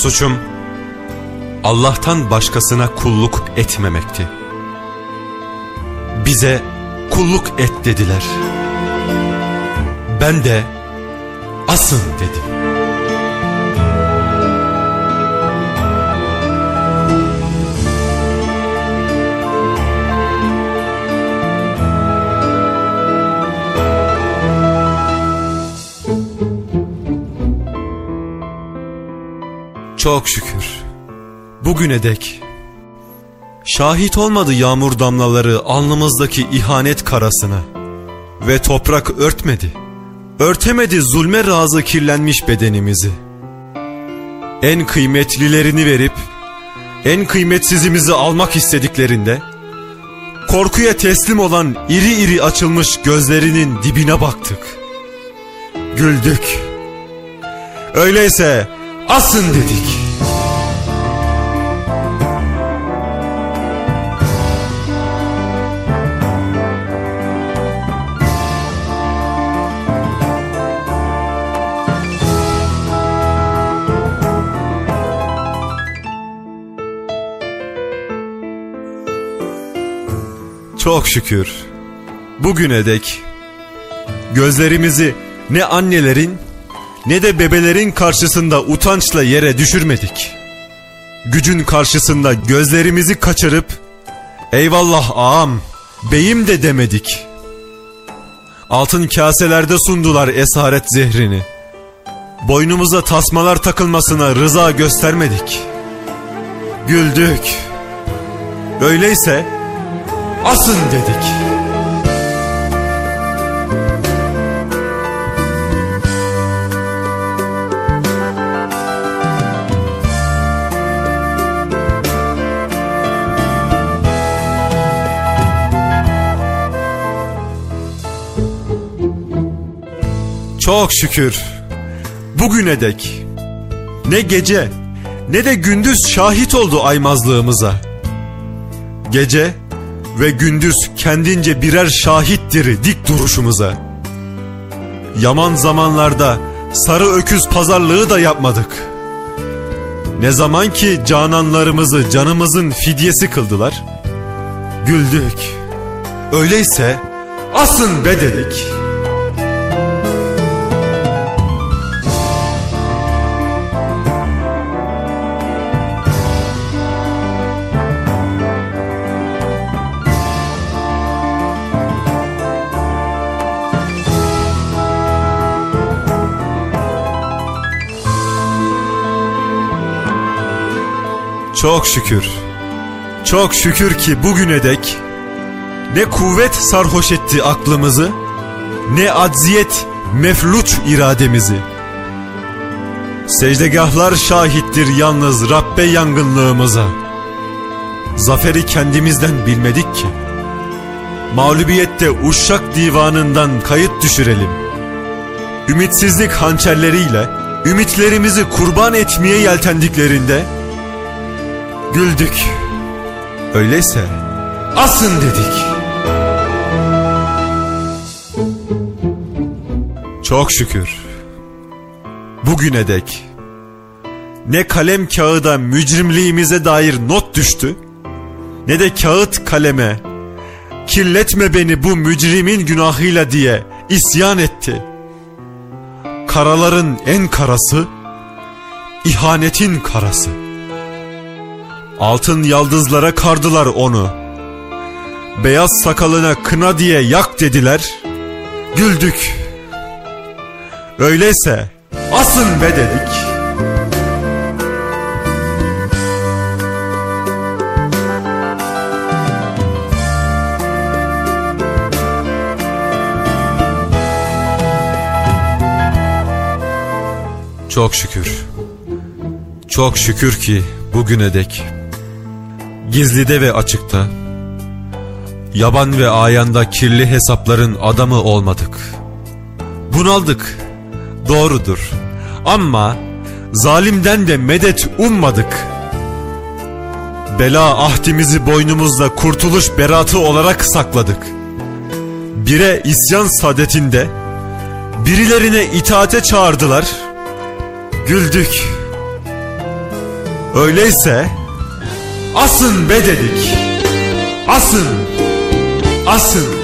suçum Allah'tan başkasına kulluk etmemekti. Bize kulluk et dediler. Ben de asın dedim. Çok şükür. Bugüne dek şahit olmadı yağmur damlaları alnımızdaki ihanet karasına ve toprak örtmedi. Örtemedi zulme razı kirlenmiş bedenimizi. En kıymetlilerini verip en kıymetsizimizi almak istediklerinde korkuya teslim olan iri iri açılmış gözlerinin dibine baktık. Güldük. Öyleyse asın dedik. Çok şükür bugüne dek gözlerimizi ne annelerin ne de bebelerin karşısında utançla yere düşürmedik. Gücün karşısında gözlerimizi kaçırıp eyvallah ağam beyim de demedik. Altın kaselerde sundular esaret zehrini. Boynumuza tasmalar takılmasına rıza göstermedik. Güldük. Öyleyse asın dedik. Çok şükür bugüne dek ne gece ne de gündüz şahit oldu aymazlığımıza. Gece ve gündüz kendince birer şahittir dik duruşumuza. Yaman zamanlarda sarı öküz pazarlığı da yapmadık. Ne zaman ki cananlarımızı canımızın fidyesi kıldılar, güldük. Öyleyse asın be dedik. Çok şükür. Çok şükür ki bugüne dek ne kuvvet sarhoş etti aklımızı, ne acziyet mefluç irademizi. Secdegahlar şahittir yalnız Rabbe yangınlığımıza. Zaferi kendimizden bilmedik ki. Mağlubiyette uşak divanından kayıt düşürelim. Ümitsizlik hançerleriyle ümitlerimizi kurban etmeye yeltendiklerinde güldük. Öyleyse asın dedik. Çok şükür. Bugüne dek ne kalem kağıda mücrimliğimize dair not düştü ne de kağıt kaleme kirletme beni bu mücrimin günahıyla diye isyan etti. Karaların en karası ihanetin karası. Altın yaldızlara kardılar onu. Beyaz sakalına kına diye yak dediler. Güldük. Öyleyse asın be dedik. Çok şükür. Çok şükür ki bugüne dek gizlide ve açıkta, yaban ve ayanda kirli hesapların adamı olmadık. Bunaldık, doğrudur. Ama zalimden de medet ummadık. Bela ahdimizi boynumuzda kurtuluş beratı olarak sakladık. Bire isyan saadetinde, birilerine itaate çağırdılar. Güldük. Öyleyse asın be dedik. Asın. Asın.